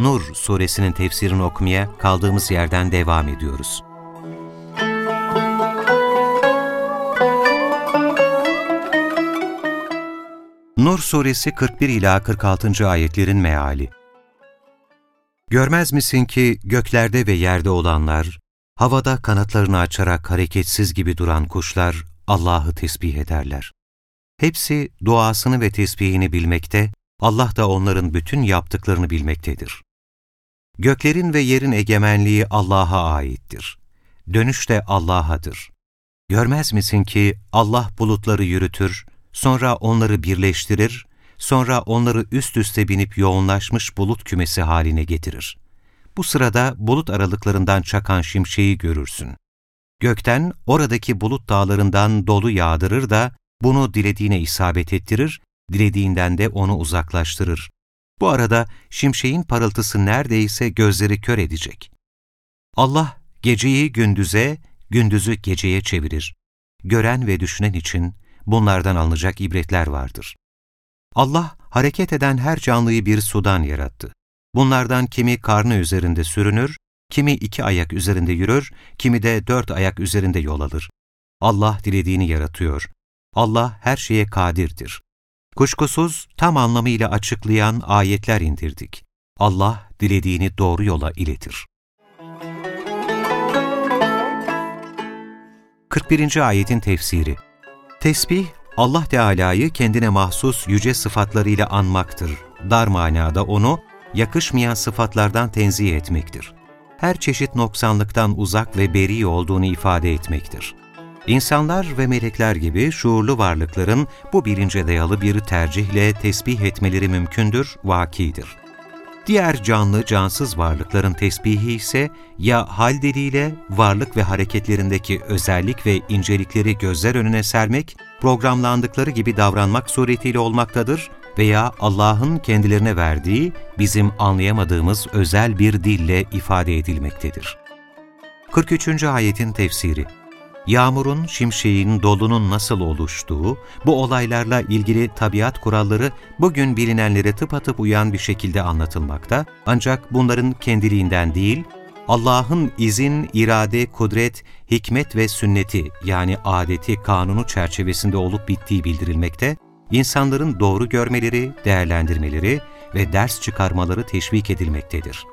Nur suresinin tefsirini okumaya kaldığımız yerden devam ediyoruz. Nur suresi 41 ila 46. ayetlerin meali. Görmez misin ki göklerde ve yerde olanlar, havada kanatlarını açarak hareketsiz gibi duran kuşlar Allah'ı tesbih ederler. Hepsi duasını ve tesbihini bilmekte, Allah da onların bütün yaptıklarını bilmektedir. Göklerin ve yerin egemenliği Allah'a aittir. Dönüş de Allah'adır. Görmez misin ki Allah bulutları yürütür, sonra onları birleştirir, sonra onları üst üste binip yoğunlaşmış bulut kümesi haline getirir. Bu sırada bulut aralıklarından çakan şimşeği görürsün. Gökten oradaki bulut dağlarından dolu yağdırır da bunu dilediğine isabet ettirir, dilediğinden de onu uzaklaştırır. Bu arada şimşeğin parıltısı neredeyse gözleri kör edecek. Allah geceyi gündüze, gündüzü geceye çevirir. Gören ve düşünen için bunlardan alınacak ibretler vardır. Allah hareket eden her canlıyı bir sudan yarattı. Bunlardan kimi karnı üzerinde sürünür, kimi iki ayak üzerinde yürür, kimi de dört ayak üzerinde yol alır. Allah dilediğini yaratıyor. Allah her şeye kadirdir. Kuşkusuz tam anlamıyla açıklayan ayetler indirdik. Allah dilediğini doğru yola iletir. 41. ayetin tefsiri Tesbih, Allah Teala'yı kendine mahsus yüce sıfatlarıyla anmaktır. Dar manada onu, yakışmayan sıfatlardan tenzih etmektir. Her çeşit noksanlıktan uzak ve beri olduğunu ifade etmektir. İnsanlar ve melekler gibi şuurlu varlıkların bu bilince dayalı bir tercihle tesbih etmeleri mümkündür, vakidir. Diğer canlı, cansız varlıkların tesbihi ise ya hal diliyle varlık ve hareketlerindeki özellik ve incelikleri gözler önüne sermek, programlandıkları gibi davranmak suretiyle olmaktadır veya Allah'ın kendilerine verdiği, bizim anlayamadığımız özel bir dille ifade edilmektedir. 43. ayetin tefsiri Yağmurun, şimşeğin, dolunun nasıl oluştuğu, bu olaylarla ilgili tabiat kuralları bugün bilinenlere tıpatıp uyan bir şekilde anlatılmakta, ancak bunların kendiliğinden değil, Allah'ın izin, irade, kudret, hikmet ve sünneti yani adeti, kanunu çerçevesinde olup bittiği bildirilmekte, insanların doğru görmeleri, değerlendirmeleri ve ders çıkarmaları teşvik edilmektedir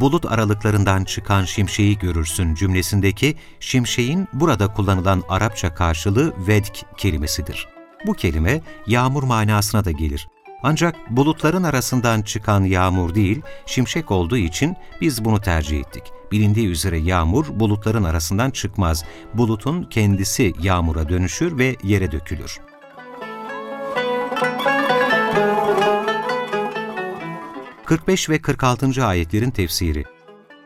bulut aralıklarından çıkan şimşeği görürsün cümlesindeki şimşeğin burada kullanılan Arapça karşılığı vedk kelimesidir. Bu kelime yağmur manasına da gelir. Ancak bulutların arasından çıkan yağmur değil, şimşek olduğu için biz bunu tercih ettik. Bilindiği üzere yağmur bulutların arasından çıkmaz. Bulutun kendisi yağmura dönüşür ve yere dökülür. 45 ve 46. ayetlerin tefsiri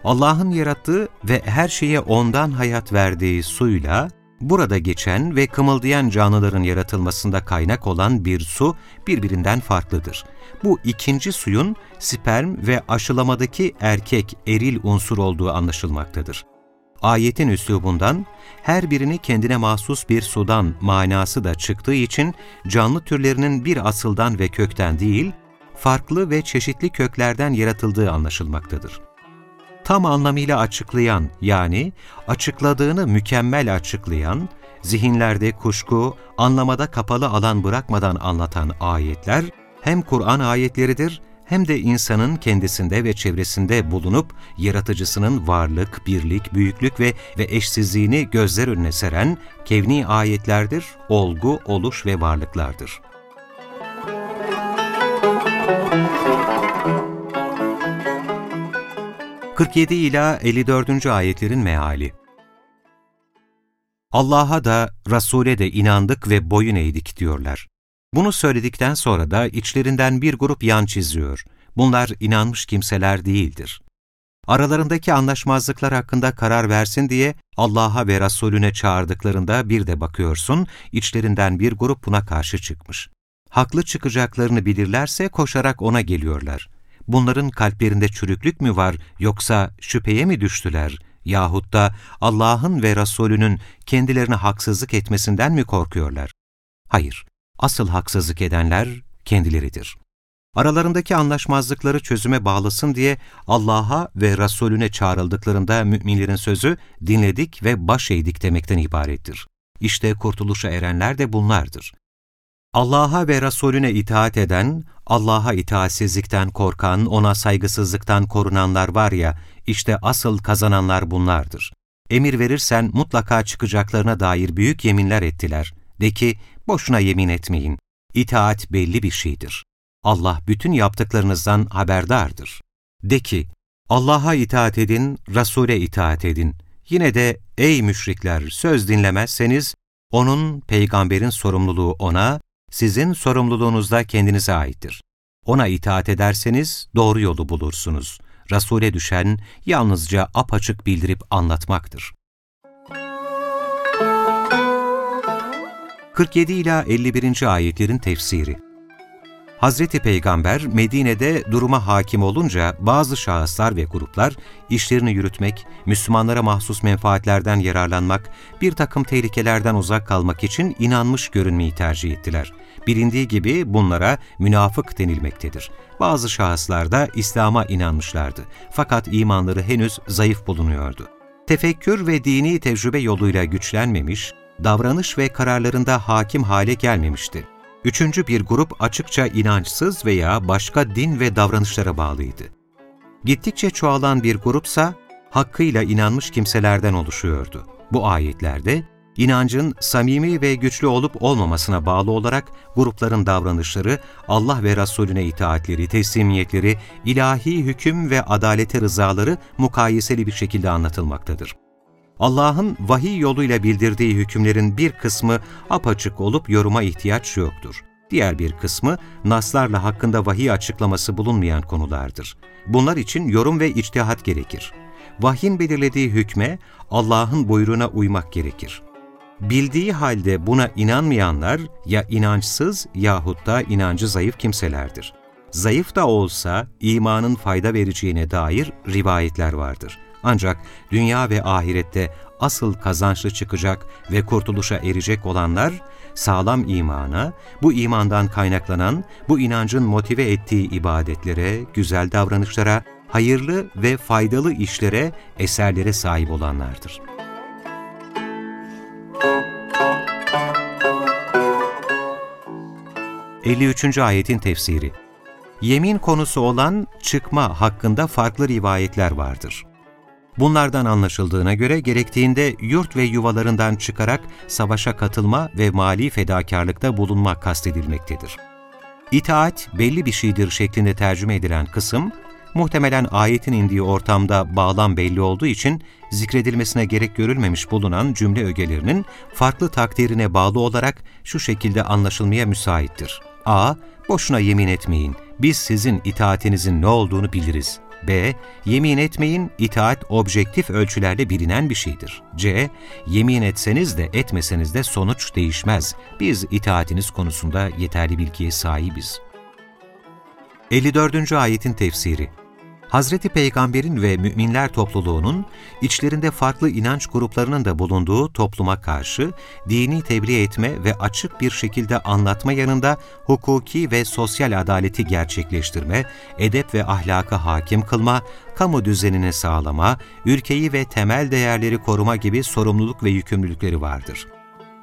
Allah'ın yarattığı ve her şeye O'ndan hayat verdiği suyla, burada geçen ve kımıldayan canlıların yaratılmasında kaynak olan bir su birbirinden farklıdır. Bu ikinci suyun sperm ve aşılamadaki erkek eril unsur olduğu anlaşılmaktadır. Ayetin üslubundan her birini kendine mahsus bir sudan manası da çıktığı için canlı türlerinin bir asıldan ve kökten değil, farklı ve çeşitli köklerden yaratıldığı anlaşılmaktadır. Tam anlamıyla açıklayan yani açıkladığını mükemmel açıklayan, zihinlerde kuşku, anlamada kapalı alan bırakmadan anlatan ayetler hem Kur'an ayetleridir hem de insanın kendisinde ve çevresinde bulunup yaratıcısının varlık, birlik, büyüklük ve ve eşsizliğini gözler önüne seren kevni ayetlerdir, olgu, oluş ve varlıklardır. 47 ila 54. ayetlerin meali. Allah'a da Resul'e de inandık ve boyun eğdik diyorlar. Bunu söyledikten sonra da içlerinden bir grup yan çiziyor. Bunlar inanmış kimseler değildir. Aralarındaki anlaşmazlıklar hakkında karar versin diye Allah'a ve Resulüne çağırdıklarında bir de bakıyorsun, içlerinden bir grup buna karşı çıkmış. Haklı çıkacaklarını bilirlerse koşarak ona geliyorlar. Bunların kalplerinde çürüklük mü var yoksa şüpheye mi düştüler yahut da Allah'ın ve Resulünün kendilerine haksızlık etmesinden mi korkuyorlar? Hayır, asıl haksızlık edenler kendileridir. Aralarındaki anlaşmazlıkları çözüme bağlasın diye Allah'a ve Resulüne çağrıldıklarında müminlerin sözü dinledik ve baş eğdik demekten ibarettir. İşte kurtuluşa erenler de bunlardır. Allah'a ve Resulüne itaat eden, Allah'a itaatsizlikten korkan, ona saygısızlıktan korunanlar var ya, işte asıl kazananlar bunlardır. Emir verirsen mutlaka çıkacaklarına dair büyük yeminler ettiler. De ki, boşuna yemin etmeyin. İtaat belli bir şeydir. Allah bütün yaptıklarınızdan haberdardır. De ki, Allah'a itaat edin, Resul'e itaat edin. Yine de ey müşrikler söz dinlemezseniz, onun, peygamberin sorumluluğu ona, sizin sorumluluğunuz da kendinize aittir. Ona itaat ederseniz doğru yolu bulursunuz. Resul'e düşen yalnızca apaçık bildirip anlatmaktır. 47 ila 51. ayetlerin tefsiri Hazreti Peygamber Medine'de duruma hakim olunca bazı şahıslar ve gruplar işlerini yürütmek, Müslümanlara mahsus menfaatlerden yararlanmak, bir takım tehlikelerden uzak kalmak için inanmış görünmeyi tercih ettiler. Bilindiği gibi bunlara münafık denilmektedir. Bazı şahıslar da İslam'a inanmışlardı. Fakat imanları henüz zayıf bulunuyordu. Tefekkür ve dini tecrübe yoluyla güçlenmemiş, davranış ve kararlarında hakim hale gelmemişti. Üçüncü bir grup açıkça inançsız veya başka din ve davranışlara bağlıydı. Gittikçe çoğalan bir grupsa hakkıyla inanmış kimselerden oluşuyordu. Bu ayetlerde inancın samimi ve güçlü olup olmamasına bağlı olarak grupların davranışları, Allah ve Resulüne itaatleri, teslimiyetleri, ilahi hüküm ve adalete rızaları mukayeseli bir şekilde anlatılmaktadır. Allah'ın vahiy yoluyla bildirdiği hükümlerin bir kısmı apaçık olup yoruma ihtiyaç yoktur. Diğer bir kısmı naslarla hakkında vahiy açıklaması bulunmayan konulardır. Bunlar için yorum ve içtihat gerekir. Vahyin belirlediği hükme Allah'ın buyruğuna uymak gerekir. Bildiği halde buna inanmayanlar ya inançsız yahut da inancı zayıf kimselerdir. Zayıf da olsa imanın fayda vereceğine dair rivayetler vardır. Ancak dünya ve ahirette asıl kazançlı çıkacak ve kurtuluşa erecek olanlar, sağlam imana, bu imandan kaynaklanan, bu inancın motive ettiği ibadetlere, güzel davranışlara, hayırlı ve faydalı işlere, eserlere sahip olanlardır. ...53. ayetin tefsiri Yemin konusu olan çıkma hakkında farklı rivayetler vardır. Bunlardan anlaşıldığına göre gerektiğinde yurt ve yuvalarından çıkarak savaşa katılma ve mali fedakarlıkta bulunmak kastedilmektedir. İtaat belli bir şeydir şeklinde tercüme edilen kısım, muhtemelen ayetin indiği ortamda bağlam belli olduğu için zikredilmesine gerek görülmemiş bulunan cümle ögelerinin farklı takdirine bağlı olarak şu şekilde anlaşılmaya müsaittir. a. Boşuna yemin etmeyin, biz sizin itaatinizin ne olduğunu biliriz. B. Yemin etmeyin, itaat objektif ölçülerle bilinen bir şeydir. C. Yemin etseniz de etmeseniz de sonuç değişmez. Biz itaatiniz konusunda yeterli bilgiye sahibiz. 54. Ayetin Tefsiri Hazreti Peygamber'in ve müminler topluluğunun içlerinde farklı inanç gruplarının da bulunduğu topluma karşı dini tebliğ etme ve açık bir şekilde anlatma yanında hukuki ve sosyal adaleti gerçekleştirme, edep ve ahlaka hakim kılma, kamu düzenini sağlama, ülkeyi ve temel değerleri koruma gibi sorumluluk ve yükümlülükleri vardır.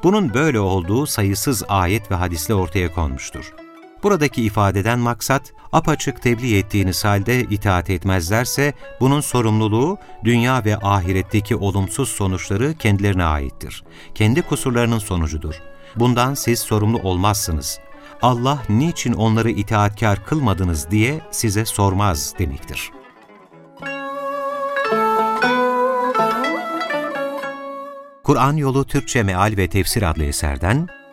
Bunun böyle olduğu sayısız ayet ve hadisle ortaya konmuştur. Buradaki ifadeden maksat, apaçık tebliğ ettiğiniz halde itaat etmezlerse, bunun sorumluluğu dünya ve ahiretteki olumsuz sonuçları kendilerine aittir. Kendi kusurlarının sonucudur. Bundan siz sorumlu olmazsınız. Allah niçin onları itaatkar kılmadınız diye size sormaz demektir. Kur'an Yolu Türkçe Meal ve Tefsir adlı eserden